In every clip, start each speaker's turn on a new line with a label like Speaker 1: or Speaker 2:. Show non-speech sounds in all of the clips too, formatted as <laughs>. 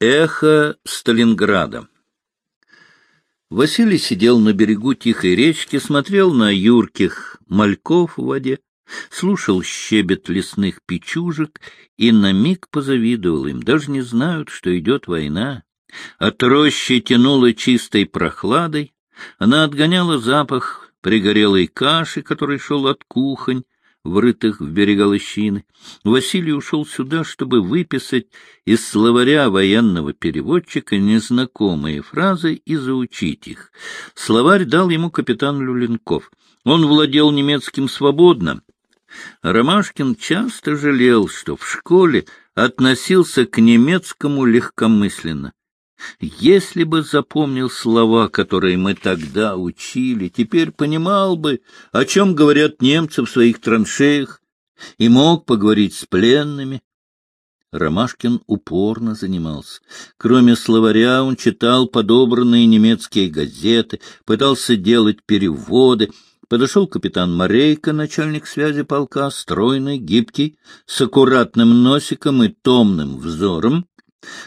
Speaker 1: Эхо Сталинграда Василий сидел на берегу тихой речки, смотрел на юрких мальков в воде, слушал щебет лесных печужек и на миг позавидовал им. Даже не знают, что идет война. От рощи тянуло чистой прохладой, она отгоняла запах пригорелой каши, который шел от кухонь, врытых в берега лощины. Василий ушел сюда, чтобы выписать из словаря военного переводчика незнакомые фразы и заучить их. Словарь дал ему капитан Люленков. Он владел немецким свободно. Ромашкин часто жалел, что в школе относился к немецкому легкомысленно. Если бы запомнил слова, которые мы тогда учили, теперь понимал бы, о чем говорят немцы в своих траншеях, и мог поговорить с пленными. Ромашкин упорно занимался. Кроме словаря он читал подобранные немецкие газеты, пытался делать переводы. Подошел капитан Морейко, начальник связи полка, стройный, гибкий, с аккуратным носиком и томным взором.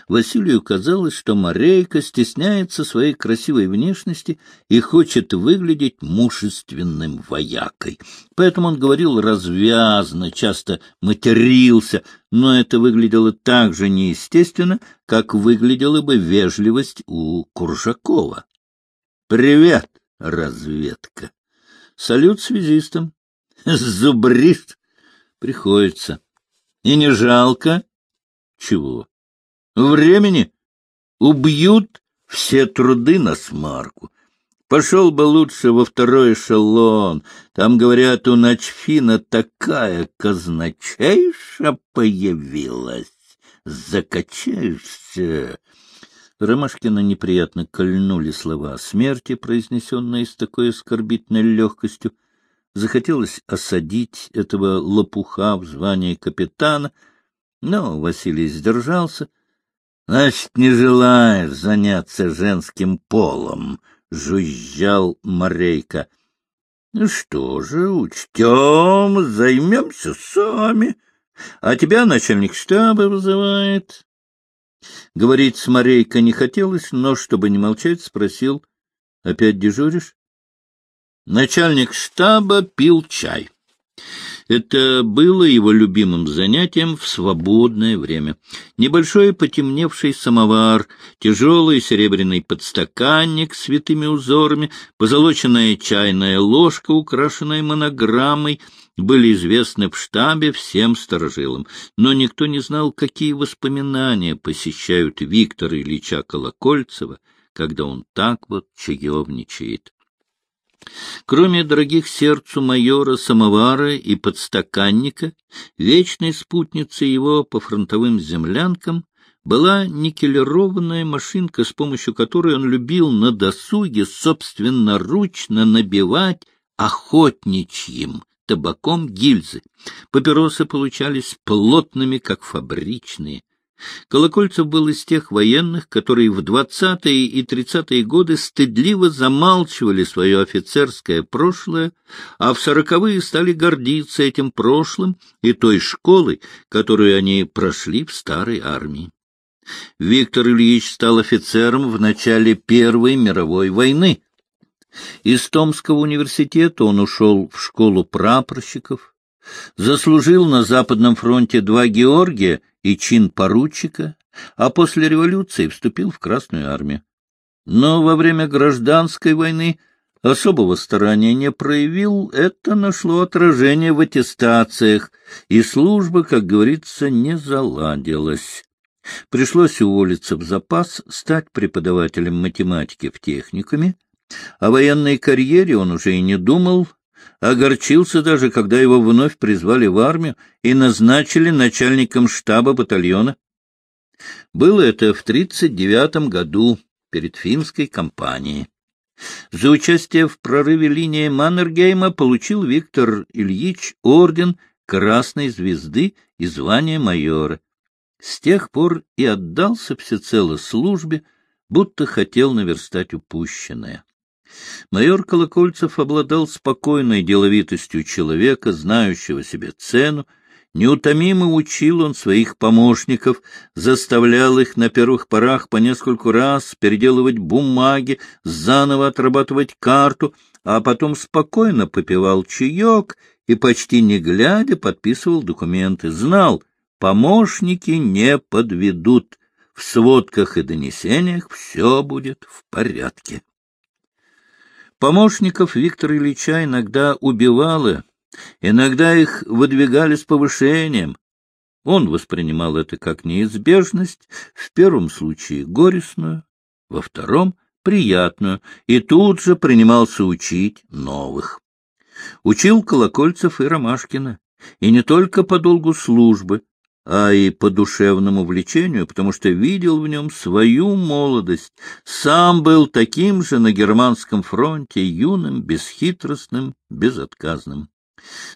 Speaker 1: Василию казалось, что Марейка стесняется своей красивой внешности и хочет выглядеть мужественным воякой. Поэтому он говорил развязно, часто матерился, но это выглядело так же неестественно, как выглядела бы вежливость у Куржакова. «Привет, разведка!» «Салют связистам!» «Зубрист!» «Приходится!» «И не жалко?» «Чего?» Времени убьют все труды на смарку. Пошел бы лучше во второй эшелон. Там, говорят, у Начфина такая казначейша появилась. Закачаешься. Ромашкина неприятно кольнули слова о смерти, произнесенные с такой оскорбительной легкостью. Захотелось осадить этого лопуха в звании капитана, но Василий сдержался — Значит, не желаешь заняться женским полом, — жужжал Морейка. — Ну что же, учтем, займемся сами. А тебя начальник штаба вызывает. Говорить с Морейко не хотелось, но, чтобы не молчать, спросил. — Опять дежуришь? Начальник штаба пил чай. Это было его любимым занятием в свободное время. Небольшой потемневший самовар, тяжелый серебряный подстаканник с святыми узорами, позолоченная чайная ложка, украшенная монограммой, были известны в штабе всем сторожилам, но никто не знал, какие воспоминания посещают Виктора Ильича Колокольцева, когда он так вот чаевничает. Кроме дорогих сердцу майора самовара и подстаканника, вечной спутницей его по фронтовым землянкам была никелированная машинка, с помощью которой он любил на досуге собственноручно набивать охотничьим табаком гильзы. Папиросы получались плотными, как фабричные. Колокольцев был из тех военных, которые в двадцатые и тридцатые годы стыдливо замалчивали свое офицерское прошлое, а в сороковые стали гордиться этим прошлым и той школой, которую они прошли в старой армии. Виктор Ильич стал офицером в начале Первой мировой войны. Из Томского университета он ушел в школу прапорщиков, заслужил на Западном фронте два Георгия и чин поручика, а после революции вступил в Красную армию. Но во время гражданской войны особого старания не проявил, это нашло отражение в аттестациях, и служба, как говорится, не заладилась. Пришлось уволиться в запас, стать преподавателем математики в техникуме. О военной карьере он уже и не думал, огорчился даже, когда его вновь призвали в армию и назначили начальником штаба батальона. Было это в 1939 году, перед финской кампанией. За участие в прорыве линии Маннергейма получил Виктор Ильич орден Красной Звезды и звание майора. С тех пор и отдался всецело службе, будто хотел наверстать упущенное. Майор Колокольцев обладал спокойной деловитостью человека, знающего себе цену, Неутомимо учил он своих помощников, заставлял их на первых порах по нескольку раз переделывать бумаги, заново отрабатывать карту, а потом спокойно попивал чаек и, почти не глядя, подписывал документы. Знал, помощники не подведут, в сводках и донесениях все будет в порядке. Помощников Виктора Ильича иногда убивало, иногда их выдвигали с повышением. Он воспринимал это как неизбежность, в первом случае горестную, во втором — приятную, и тут же принимался учить новых. Учил Колокольцев и Ромашкина, и не только по долгу службы, а и по душевному влечению, потому что видел в нем свою молодость, сам был таким же на германском фронте, юным, бесхитростным, безотказным.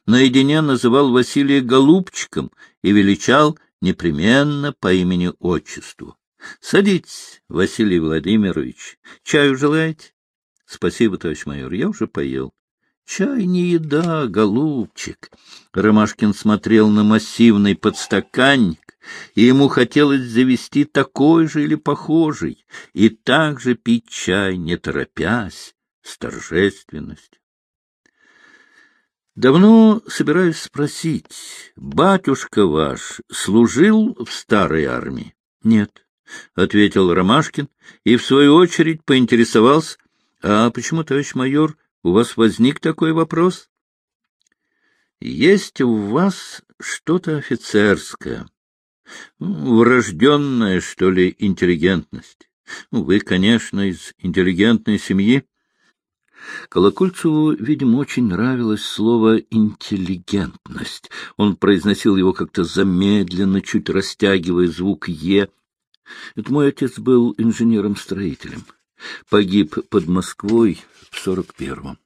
Speaker 1: Наедине называл Василия голубчиком и величал непременно по имени-отчеству. — Садитесь, Василий Владимирович. Чаю желаете? — Спасибо, товарищ майор, я уже поел. Чай не еда, голубчик. Ромашкин смотрел на массивный подстаканник, и ему хотелось завести такой же или похожий, и также пить чай, не торопясь, с торжественностью. Давно собираюсь спросить, батюшка ваш служил в старой армии? Нет, — ответил Ромашкин, и в свою очередь поинтересовался, а почему, товарищ майор, у вас возник такой вопрос? Есть у вас что-то офицерское, ну, врожденная, что ли, интеллигентность. Ну, вы, конечно, из интеллигентной семьи. Колокольцеву, видимо, очень нравилось слово «интеллигентность». Он произносил его как-то замедленно, чуть растягивая звук «е». Это мой отец был инженером-строителем. Погиб под Москвой в сорок первом.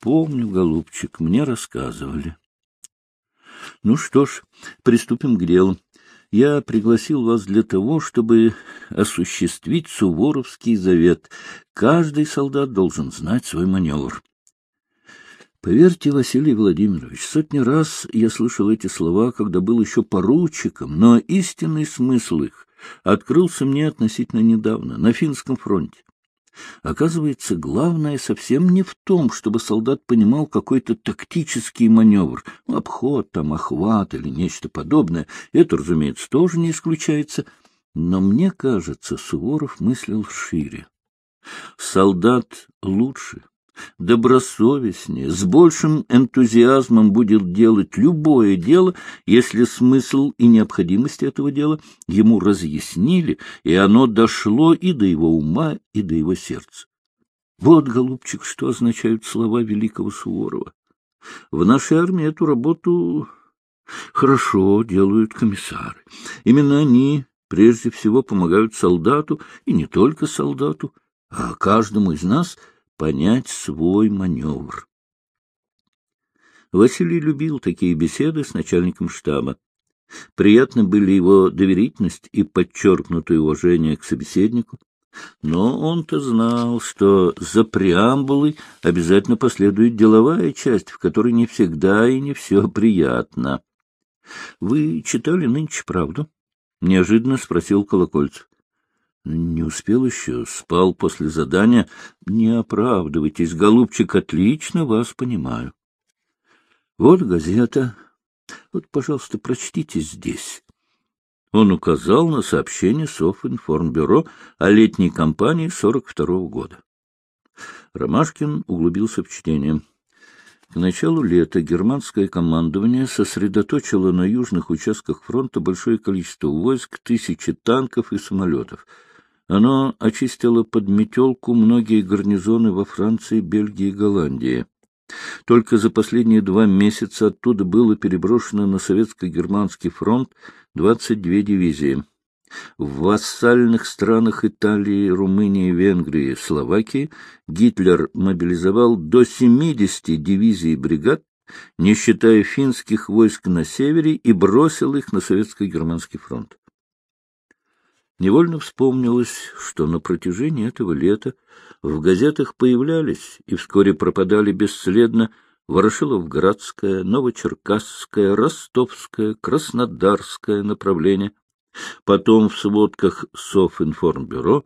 Speaker 1: Помню, голубчик, мне рассказывали. Ну что ж, приступим к делу. Я пригласил вас для того, чтобы осуществить Суворовский завет. Каждый солдат должен знать свой маневр. Поверьте, Василий Владимирович, сотни раз я слышал эти слова, когда был еще поручиком, но истинный смысл их открылся мне относительно недавно, на финском фронте. Оказывается, главное совсем не в том, чтобы солдат понимал какой-то тактический маневр, ну, обход, там, охват или нечто подобное. Это, разумеется, тоже не исключается. Но мне кажется, Суворов мыслил шире. Солдат лучше, добросовестнее, с большим энтузиазмом будет делать любое дело, если смысл и необходимость этого дела ему разъяснили, и оно дошло и до его ума, и до его сердца. Вот, голубчик, что означают слова великого Суворова. В нашей армии эту работу хорошо делают комиссары. Именно они прежде всего помогают солдату, и не только солдату, а каждому из нас — понять свой маневр. Василий любил такие беседы с начальником штаба. Приятны были его доверительность и подчеркнутое уважение к собеседнику. Но он-то знал, что за преамбулой обязательно последует деловая часть, в которой не всегда и не все приятно. — Вы читали нынче правду? — неожиданно спросил Колокольцев. Не успел еще, спал после задания. Не оправдывайтесь, голубчик, отлично вас понимаю. Вот газета. Вот, пожалуйста, прочтите здесь. Он указал на сообщение Софинформбюро о летней кампании 42-го года. Ромашкин углубился в чтение. К началу лета германское командование сосредоточило на южных участках фронта большое количество войск, тысячи танков и самолетов — оно очистило под метелку многие гарнизоны во Франции, Бельгии и Голландии. Только за последние два месяца оттуда было переброшено на советско-германский фронт 22 дивизии. В вассальных странах Италии, Румынии, Венгрии, Словакии Гитлер мобилизовал до 70 дивизий и бригад, не считая финских войск на севере, и бросил их на советско-германский фронт. Невольно вспомнилось, что на протяжении этого лета в газетах появлялись и вскоре пропадали бесследно Ворошиловградское, Новочеркасское, Ростовское, Краснодарское направление. Потом в сводках Софинформбюро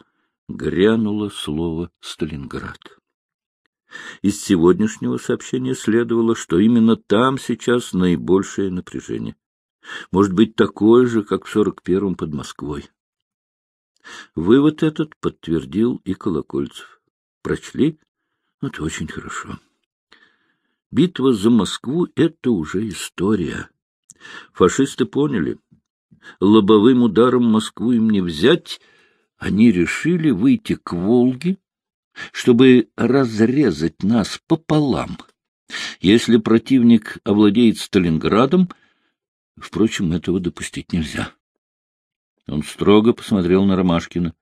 Speaker 1: грянуло слово «Сталинград». Из сегодняшнего сообщения следовало, что именно там сейчас наибольшее напряжение. Может быть, такое же, как в 41-м под Москвой. Вывод этот подтвердил и Колокольцев. Прочли? Это очень хорошо. Битва за Москву — это уже история. Фашисты поняли, лобовым ударом Москву им не взять, они решили выйти к Волге, чтобы разрезать нас пополам. Если противник овладеет Сталинградом, впрочем, этого допустить нельзя. Он строго посмотрел на Ромашкина.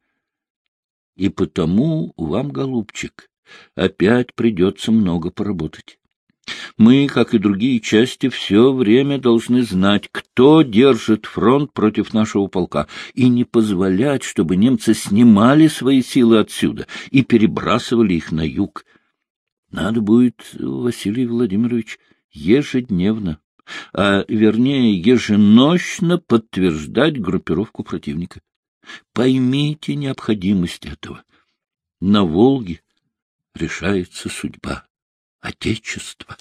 Speaker 1: — И потому вам, голубчик, опять придется много поработать. Мы, как и другие части, все время должны знать, кто держит фронт против нашего полка, и не позволять, чтобы немцы снимали свои силы отсюда и перебрасывали их на юг. Надо будет, Василий Владимирович, ежедневно, а вернее еженочно подтверждать группировку противника. Поймите необходимость этого. На Волге решается судьба Отечества.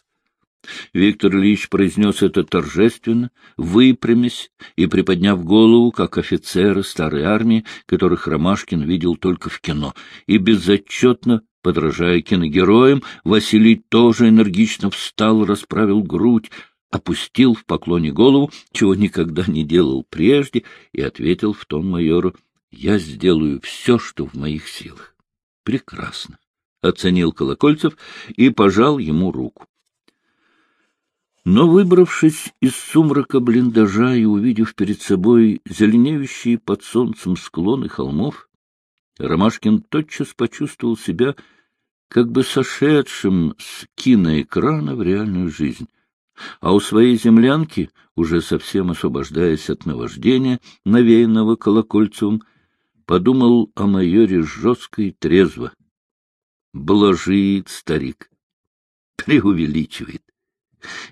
Speaker 1: Виктор Ильич произнес это торжественно, выпрямясь и приподняв голову, как офицеры старой армии, которых Ромашкин видел только в кино, и безотчетно, подражая киногероям, Василий тоже энергично встал, расправил грудь, опустил в поклоне голову, чего никогда не делал прежде, и ответил в тон майору, «Я сделаю все, что в моих силах». «Прекрасно», — оценил Колокольцев и пожал ему руку. Но, выбравшись из сумрака блиндажа и увидев перед собой зеленеющие под солнцем склоны холмов, Ромашкин тотчас почувствовал себя как бы сошедшим с киноэкрана в реальную жизнь а у своей землянки, уже совсем освобождаясь от наваждения, навеянного Колокольцевым, подумал о майоре жестко и трезво. Блажит старик. Преувеличивает.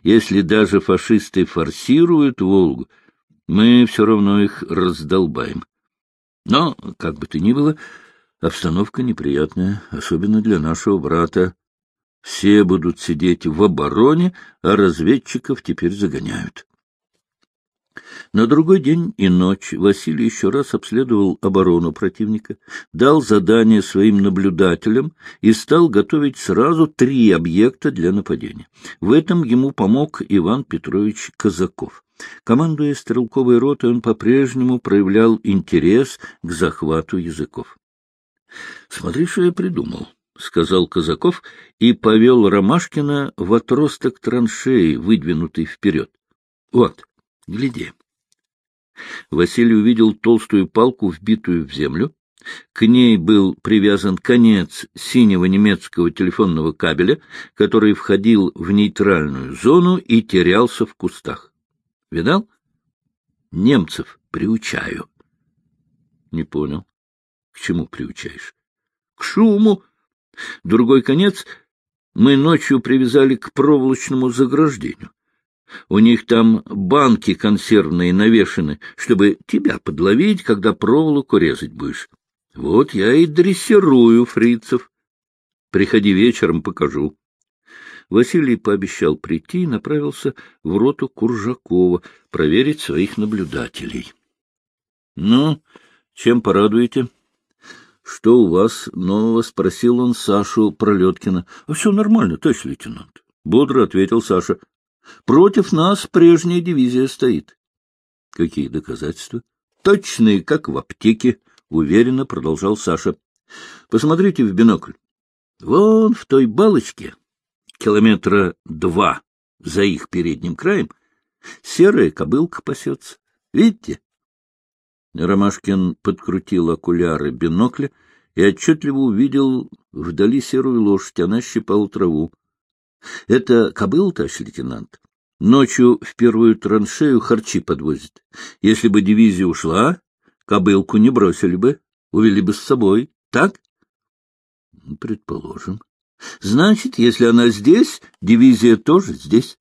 Speaker 1: Если даже фашисты форсируют Волгу, мы все равно их раздолбаем. Но, как бы то ни было, обстановка неприятная, особенно для нашего брата все будут сидеть в обороне, а разведчиков теперь загоняют. На другой день и ночь Василий еще раз обследовал оборону противника, дал задание своим наблюдателям и стал готовить сразу три объекта для нападения. В этом ему помог Иван Петрович Казаков. Командуя стрелковой ротой, он по-прежнему проявлял интерес к захвату языков. — Смотри, что я придумал, — сказал Казаков и повел Ромашкина в отросток траншеи, выдвинутый вперед. — Вот, гляди. Василий увидел толстую палку, вбитую в землю. К ней был привязан конец синего немецкого телефонного кабеля, который входил в нейтральную зону и терялся в кустах. Видал? Немцев приучаю. Не понял. К чему приучаешь? К шуму, Другой конец мы ночью привязали к проволочному заграждению. У них там банки консервные навешаны, чтобы тебя подловить, когда проволоку резать будешь. Вот я и дрессирую фрицев. Приходи вечером, покажу. Василий пообещал прийти и направился в роту Куржакова проверить своих наблюдателей. — Ну, чем порадуете? — что у вас нового? — спросил он Сашу Пролеткина. — Все нормально, товарищ лейтенант. — бодро ответил Саша. — Против нас прежняя дивизия стоит. — Какие доказательства? — Точные, как в аптеке, — уверенно продолжал Саша. — Посмотрите в бинокль. Вон в той балочке, километра два за их передним краем, серая кобылка пасется. Видите? Ромашкин подкрутил окуляры бинокля и отчетливо увидел вдали серую лошадь, она щипала траву. — Это кобыл, товарищ лейтенант? Ночью в первую траншею харчи подвозит. Если бы дивизия ушла, кобылку не бросили бы, увели бы с собой. Так? — Предположим. Значит, если она здесь, дивизия тоже здесь.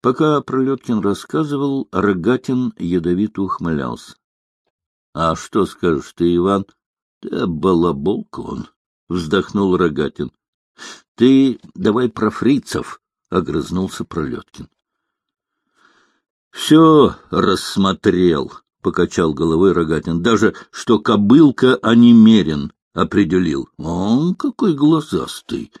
Speaker 1: Пока Пролеткин рассказывал, Рогатин ядовито ухмылялся. — А что скажешь ты, Иван? — Да балаболка он, — вздохнул Рогатин. — Ты давай про фрицев, — огрызнулся Пролеткин. — Все рассмотрел, — покачал головой Рогатин. — Даже что кобылка, а не мерен, определил. Он какой глазастый!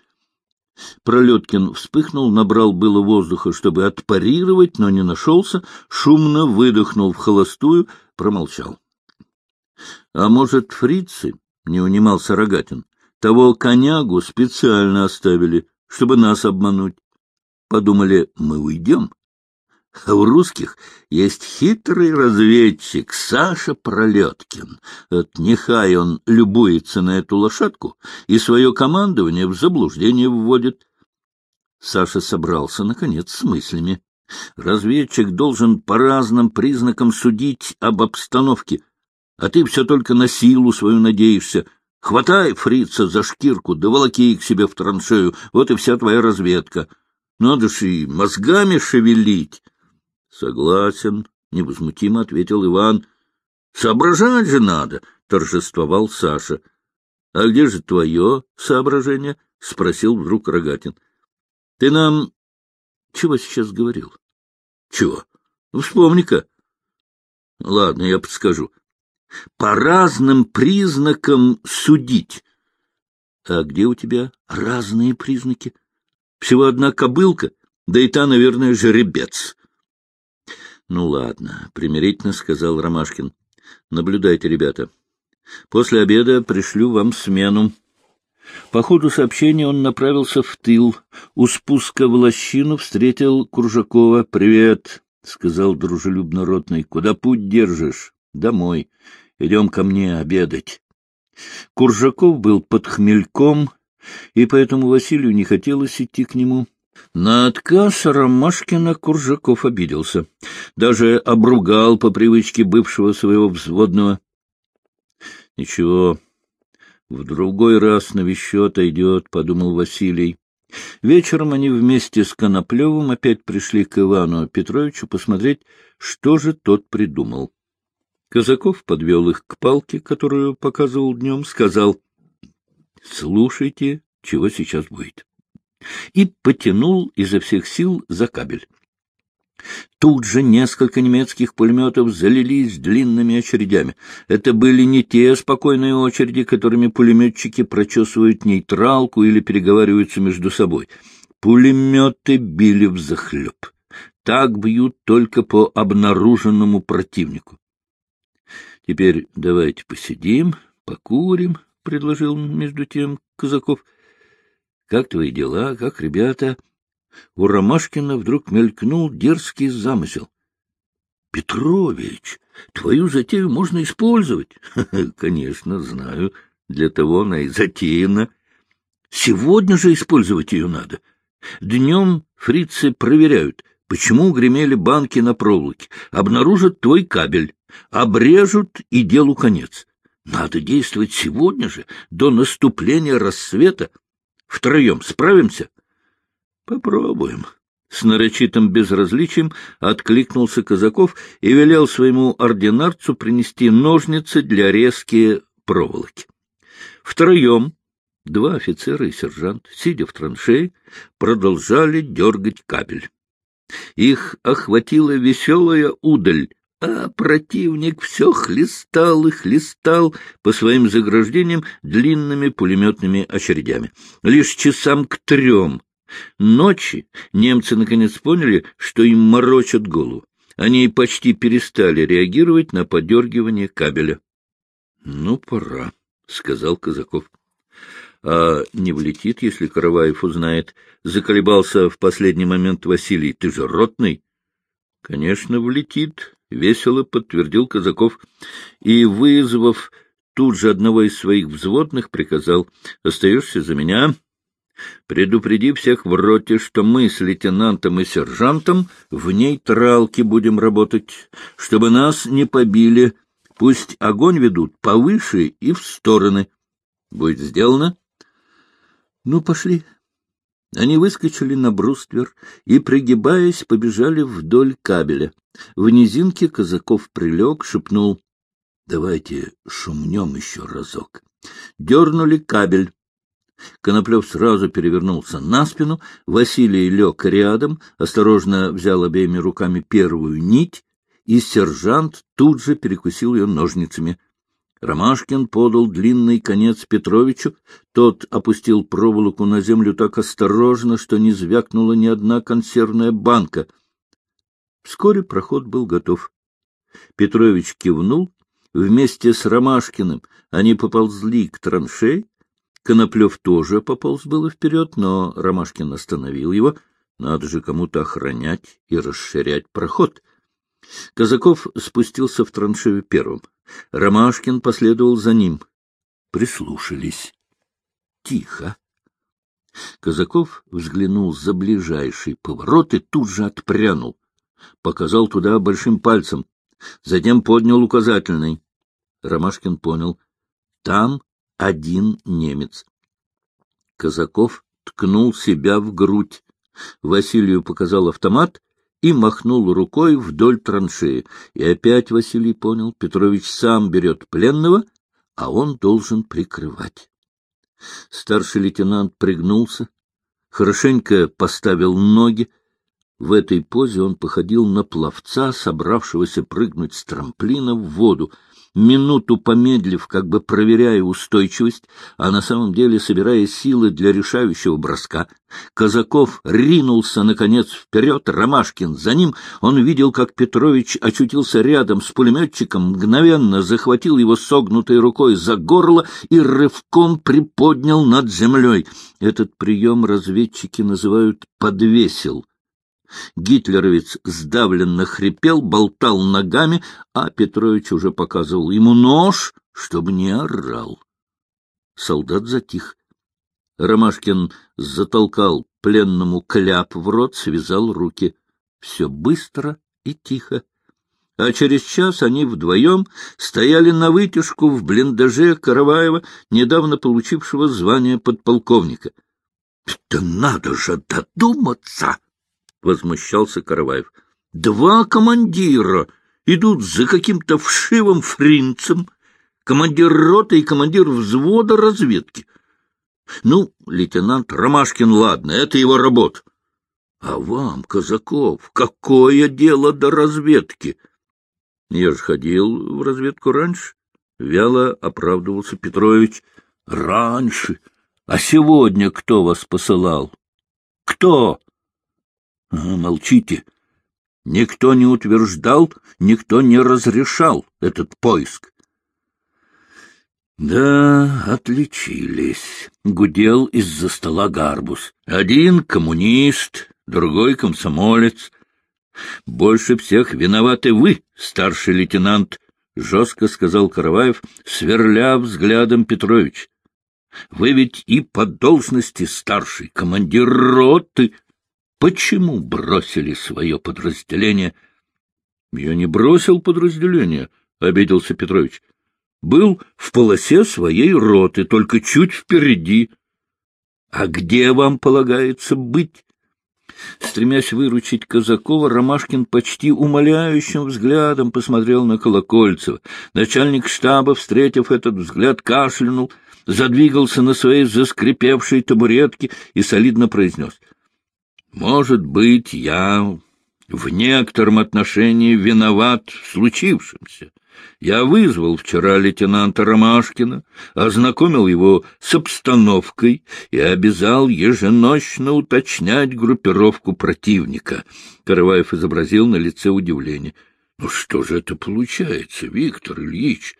Speaker 1: Пролеткин вспыхнул, набрал было воздуха, чтобы отпарировать, но не нашелся, шумно выдохнул в холостую, промолчал. — А может, фрицы? — не унимался Рогатин. — Того конягу специально оставили, чтобы нас обмануть. Подумали, мы уйдем. А у русских есть хитрый разведчик Саша Пролеткин. Вот нехай он любуется на эту лошадку и свое командование в заблуждение вводит. Саша собрался, наконец, с мыслями. Разведчик должен по разным признакам судить об обстановке, а ты все только на силу свою надеешься. Хватай фрица за шкирку, да волоки к себе в траншею, вот и вся твоя разведка. Надо ж и мозгами шевелить. — Согласен, — невозмутимо ответил Иван. — Соображать же надо, — торжествовал Саша. — А где же твое соображение? — спросил вдруг Рогатин. — Ты нам чего сейчас говорил? — Чего? Ну, вспомни-ка. — Ладно, я подскажу. По разным признакам судить. А где у тебя разные признаки? Всего одна кобылка, да и та, наверное, жеребец. — Ну, ладно, — примирительно сказал Ромашкин. — Наблюдайте, ребята. После обеда пришлю вам смену. По ходу сообщения он направился в тыл. У спуска в лощину встретил Куржакова. — Привет, — сказал дружелюбно ротный. — Куда путь держишь? — Домой. Идем ко мне обедать. Куржаков был под хмельком, и поэтому Василию не хотелось идти к нему. На отказ Ромашкина Куржаков обиделся. Даже обругал по привычке бывшего своего взводного. Ничего, в другой раз навещу отойдет, — подумал Василий. Вечером они вместе с Коноплевым опять пришли к Ивану Петровичу посмотреть, что же тот придумал. Казаков подвел их к палке, которую показывал днем, сказал, — Слушайте, чего сейчас будет и потянул изо всех сил за кабель. Тут же несколько немецких пулеметов залились длинными очередями. Это были не те спокойные очереди, которыми пулеметчики прочесывают нейтралку или переговариваются между собой. Пулеметы били взахлеб. Так бьют только по обнаруженному противнику. — Теперь давайте посидим, покурим, — предложил между тем Казаков. — как твои дела? Как ребята? У Ромашкина вдруг мелькнул дерзкий замысел. — Петрович, твою затею можно использовать. <laughs> — Конечно, знаю. Для того она и затеяна. Сегодня же использовать ее надо. Днем фрицы проверяют, почему гремели банки на проволоке, обнаружат твой кабель, обрежут и делу конец. Надо действовать сегодня же, до наступления рассвета. Втроем справимся? — Попробуем. С нарочитым безразличием откликнулся Казаков и велел своему ординарцу принести ножницы для резки проволоки. Втроем, два офицера и сержант, сидя в траншее, продолжали дергать кабель. Их охватила веселая удаль, а противник все хлестал и хлестал по своим заграждениям длинными пулеметными очередями. Лишь часам к трем ночи немцы наконец поняли, что им морочат голову. Они почти перестали реагировать на подергивание кабеля. — Ну, пора, — сказал Казаков. — А не влетит, если Караваев узнает? Заколебался в последний момент Василий. — Ты же ротный? — Конечно, влетит, — весело подтвердил Казаков и, вызвав тут же одного из своих взводных, приказал «Остаешься за меня». Предупреди всех в роте, что мы с лейтенантом и сержантом в нейтралке будем работать, чтобы нас не побили. Пусть огонь ведут повыше и в стороны. Будет сделано? — Ну, пошли. Они выскочили на бруствер и, пригибаясь, побежали вдоль кабеля. В низинке Казаков прилег, шепнул. — Давайте шумнем еще разок. Дернули кабель. Коноплев сразу перевернулся на спину, Василий лег рядом, осторожно взял обеими руками первую нить, и сержант тут же перекусил ее ножницами. Ромашкин подал длинный конец Петровичу, тот опустил проволоку на землю так осторожно, что не звякнула ни одна консервная банка. Вскоре проход был готов. Петрович кивнул, вместе с Ромашкиным они поползли к траншей, Коноплев тоже пополз было вперед, но Ромашкин остановил его. Надо же кому-то охранять и расширять проход. Казаков спустился в траншею первым. Ромашкин последовал за ним. Прислушались. Тихо. Казаков взглянул за ближайший поворот и тут же отпрянул. Показал туда большим пальцем. Затем поднял указательный. Ромашкин понял. Там один немец. Казаков ткнул себя в грудь. Василию показал автомат и махнул рукой вдоль траншеи. И опять Василий понял, Петрович сам берет пленного, а он должен прикрывать. Старший лейтенант пригнулся, хорошенько поставил ноги. В этой позе он походил на пловца, собравшегося прыгнуть с трамплина в воду — минуту помедлив, как бы проверяя устойчивость, а на самом деле собирая силы для решающего броска, Казаков ринулся, наконец, вперед, Ромашкин за ним. Он видел, как Петрович очутился рядом с пулеметчиком, мгновенно захватил его согнутой рукой за горло и рывком приподнял над землей. Этот прием разведчики называют «подвесил». Гитлеровец сдавленно хрипел, болтал ногами, а Петрович уже показывал ему нож, чтобы не орал. Солдат затих. Ромашкин затолкал пленному кляп в рот, связал руки. Все быстро и тихо. А через час они вдвоем стояли на вытяжку в блиндаже Караваева, недавно получившего звание подполковника. — Это надо же додуматься! — возмущался Караваев. — Два командира идут за каким-то вшивым фринцем, командир роты и командир взвода разведки. Ну, лейтенант Ромашкин, ладно, это его работа. А вам, Казаков, какое дело до разведки? Я же ходил в разведку раньше. Вяло оправдывался Петрович. Раньше. А сегодня кто вас посылал? Кто? — Молчите. Никто не утверждал, никто не разрешал этот поиск. — Да, отличились, — гудел из-за стола Гарбус. Один коммунист, другой комсомолец. Больше всех виноваты вы, старший лейтенант, — жестко сказал Караваев, сверля взглядом Петрович. — Вы ведь и по должности старший командир роты. Почему бросили свое подразделение? — Я не бросил подразделение, — обиделся Петрович. — Был в полосе своей роты, только чуть впереди. — А где вам полагается быть? Стремясь выручить Казакова, Ромашкин почти умоляющим взглядом посмотрел на Колокольцева. Начальник штаба, встретив этот взгляд, кашлянул, задвигался на своей заскрипевшей табуретке и солидно произнес — может быть, я в некотором отношении виноват в случившемся. Я вызвал вчера лейтенанта Ромашкина, ознакомил его с обстановкой и обязал еженочно уточнять группировку противника. Караваев изобразил на лице удивление. — Ну что же это получается, Виктор Ильич?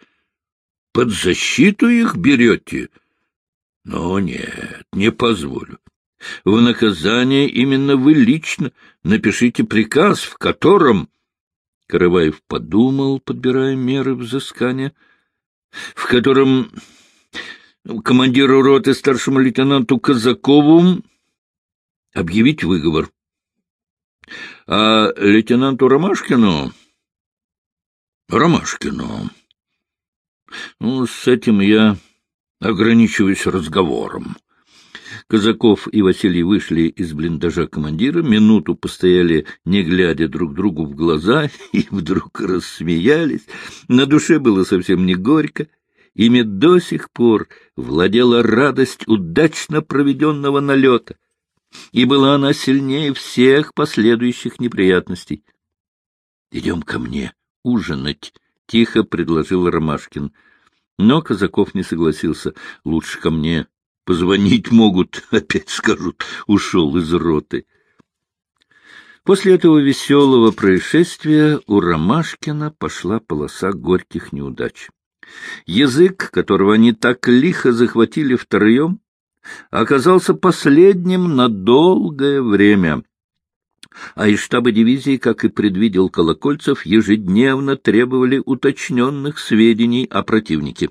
Speaker 1: Под защиту их берете? — Но нет, не позволю. В наказание именно вы лично напишите приказ, в котором... Караваев подумал, подбирая меры взыскания, в котором командиру роты старшему лейтенанту Казакову объявить выговор. А лейтенанту Ромашкину... Ромашкину... Ну, с этим я ограничиваюсь разговором. Казаков и Василий вышли из блиндажа командира, минуту постояли, не глядя друг другу в глаза, <laughs> и вдруг рассмеялись. На душе было совсем не горько. Ими до сих пор владела радость удачно проведенного налета, и была она сильнее всех последующих неприятностей. — Идем ко мне ужинать, — тихо предложил Ромашкин. Но Казаков не согласился. — Лучше ко мне Позвонить могут, <laughs> опять скажут, ушел из роты. После этого веселого происшествия у Ромашкина пошла полоса горьких неудач. Язык, которого они так лихо захватили втроем, оказался последним на долгое время. А из штаба дивизии, как и предвидел Колокольцев, ежедневно требовали уточненных сведений о противнике.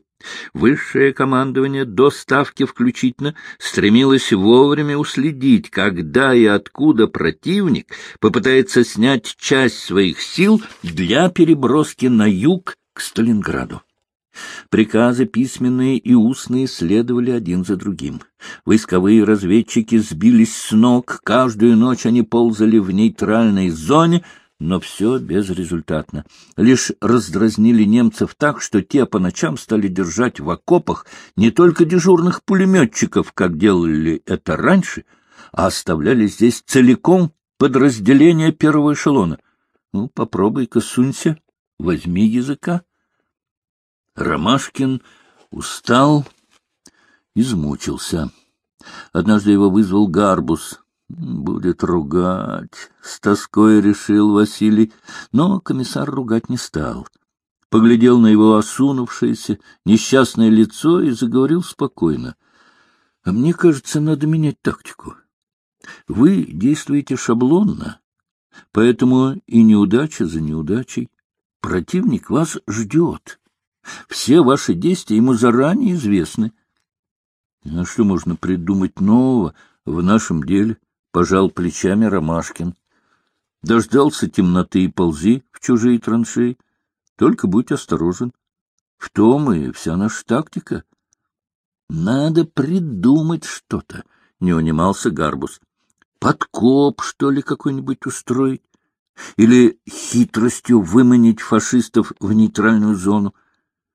Speaker 1: Высшее командование до ставки включительно стремилось вовремя уследить, когда и откуда противник попытается снять часть своих сил для переброски на юг к Сталинграду. Приказы письменные и устные следовали один за другим. Войсковые разведчики сбились с ног, каждую ночь они ползали в нейтральной зоне — но все безрезультатно. Лишь раздразнили немцев так, что те по ночам стали держать в окопах не только дежурных пулеметчиков, как делали это раньше, а оставляли здесь целиком подразделение первого эшелона. Ну, попробуй-ка сунься, возьми языка. Ромашкин устал, измучился. Однажды его вызвал Гарбус. Будет ругать, — с тоской решил Василий, но комиссар ругать не стал. Поглядел на его осунувшееся, несчастное лицо и заговорил спокойно. — А мне кажется, надо менять тактику. Вы действуете шаблонно, поэтому и неудача за неудачей. Противник вас ждет. Все ваши действия ему заранее известны. А что можно придумать нового в нашем деле? Пожал плечами Ромашкин. Дождался темноты и ползи в чужие траншеи. Только будь осторожен. В том и вся наша тактика. Надо придумать что-то, — не унимался Гарбус. Подкоп, что ли, какой-нибудь устроить? Или хитростью выманить фашистов в нейтральную зону?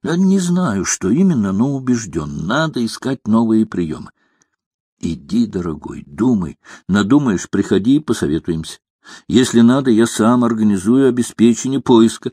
Speaker 1: Я не знаю, что именно, но убежден, надо искать новые приемы. Иди, дорогой, думай. Надумаешь, приходи посоветуемся. Если надо, я сам организую обеспечение поиска.